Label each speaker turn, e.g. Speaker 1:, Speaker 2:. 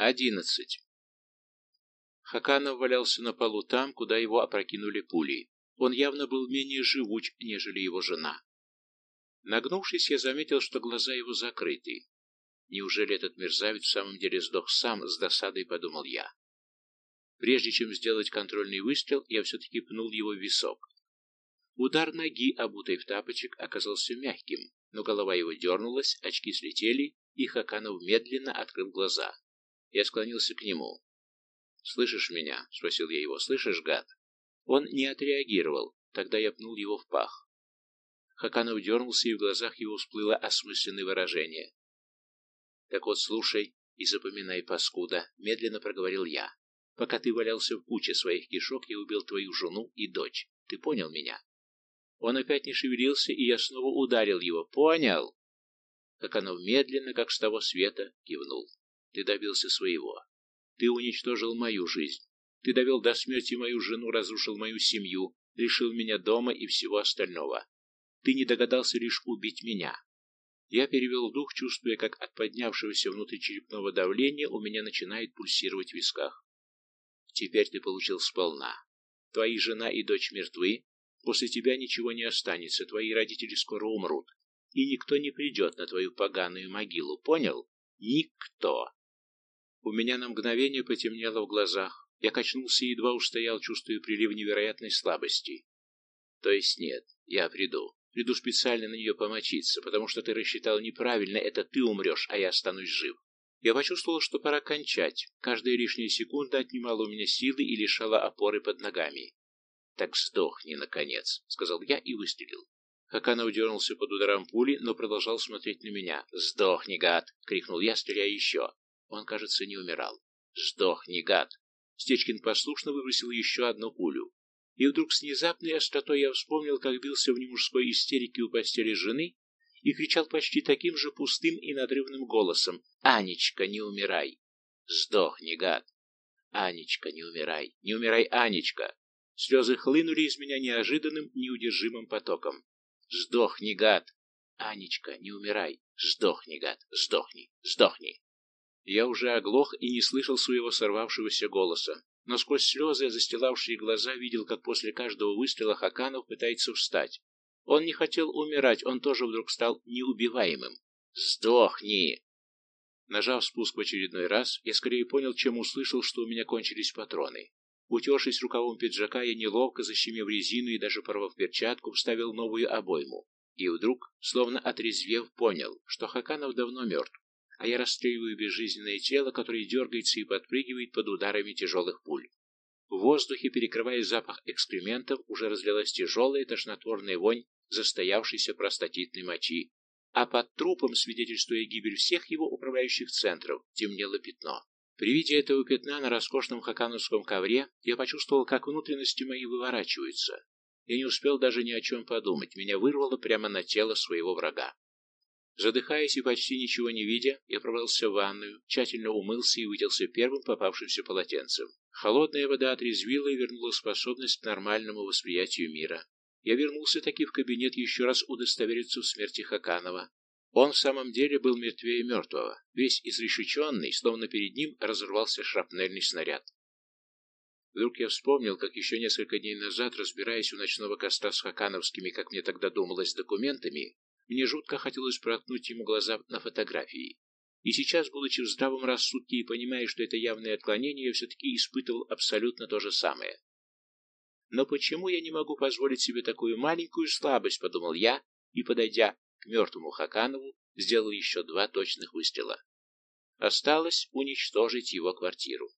Speaker 1: Одиннадцать. Хаканов валялся на полу там, куда его опрокинули пули. Он явно был менее живуч, нежели его жена. Нагнувшись, я заметил, что глаза его закрыты. Неужели этот мерзавец в самом деле сдох сам, с досадой подумал я. Прежде чем сделать контрольный выстрел, я все-таки пнул его в висок. Удар ноги, обутой в тапочек, оказался мягким, но голова его дернулась, очки слетели, и Хаканов медленно открыл глаза. Я склонился к нему. «Слышишь меня?» — спросил я его. «Слышишь, гад?» Он не отреагировал. Тогда я пнул его в пах. Хаканов дернулся, и в глазах его всплыло осмысленное выражение. «Так вот, слушай и запоминай, паскуда», — медленно проговорил я. «Пока ты валялся в куче своих кишок, я убил твою жену и дочь. Ты понял меня?» Он опять не шевелился, и я снова ударил его. «Понял!» Хаканов медленно, как с того света, кивнул. «Ты добился своего. Ты уничтожил мою жизнь. Ты довел до смерти мою жену, разрушил мою семью, лишил меня дома и всего остального. Ты не догадался лишь убить меня. Я перевел дух, чувствуя, как от поднявшегося внутричерепного давления у меня начинает пульсировать в висках. Теперь ты получил сполна. Твои жена и дочь мертвы, после тебя ничего не останется, твои родители скоро умрут, и никто не придет на твою поганую могилу, понял? Никто. У меня на мгновение потемнело в глазах. Я качнулся и едва устоял, чувствуя прилив невероятной слабости. То есть нет, я приду. Приду специально на нее помочиться, потому что ты рассчитал неправильно, это ты умрешь, а я останусь жив. Я почувствовал, что пора кончать. Каждая лишняя секунда отнимала у меня силы и лишала опоры под ногами. «Так сдохни, наконец», — сказал я и выстрелил. Хаканов дернулся под ударом пули, но продолжал смотреть на меня. «Сдохни, гад!» — крикнул я, стреляя еще. Он, кажется, не умирал. «Сдохни, гад!» Стечкин послушно выбросил еще одну пулю. И вдруг с внезапной остротой я вспомнил, как бился в немужской истерике у постели жены и кричал почти таким же пустым и надрывным голосом «Анечка, не умирай!» «Сдохни, гад!» «Анечка, не умирай! Не умирай, Анечка!» Слезы хлынули из меня неожиданным, неудержимым потоком. «Сдохни, гад!» «Анечка, не умирай! Сдохни, гад! Сдохни! Сдохни!» Я уже оглох и не слышал своего сорвавшегося голоса, но сквозь слезы, застилавшие глаза, видел, как после каждого выстрела Хаканов пытается встать. Он не хотел умирать, он тоже вдруг стал неубиваемым. «Сдохни!» Нажав спуск в очередной раз, я скорее понял, чем услышал, что у меня кончились патроны. Утершись рукавом пиджака, я неловко, защемив резину и даже порвав перчатку, вставил новую обойму. И вдруг, словно отрезвев, понял, что Хаканов давно мертв а я расстреливаю безжизненное тело, которое дергается и подпрыгивает под ударами тяжелых пуль. В воздухе, перекрывая запах экскрементов, уже разлилась тяжелая тошнотворная вонь застоявшейся простатитной мочи, а под трупом, свидетельствуя гибель всех его управляющих центров, темнело пятно. При виде этого пятна на роскошном хакановском ковре я почувствовал, как внутренности мои выворачиваются. Я не успел даже ни о чем подумать, меня вырвало прямо на тело своего врага. Задыхаясь и почти ничего не видя, я пробрался в ванную, тщательно умылся и выделся первым попавшимся полотенцем. Холодная вода отрезвила и вернула способность к нормальному восприятию мира. Я вернулся таки в кабинет еще раз удостовериться в смерти Хаканова. Он в самом деле был мертвее мертвого, весь изрешеченный, словно перед ним разорвался шрапнельный снаряд. Вдруг я вспомнил, как еще несколько дней назад, разбираясь у ночного костра с хакановскими, как мне тогда думалось, документами, мне жутко хотелось проткнуть ему глаза на фотографии. И сейчас, будучи в здравом рассудке и понимая, что это явное отклонение, я все-таки испытывал абсолютно то же самое. Но почему я не могу позволить себе такую маленькую слабость, подумал я, и, подойдя к мертвому Хаканову, сделал еще два точных выстрела. Осталось уничтожить его квартиру.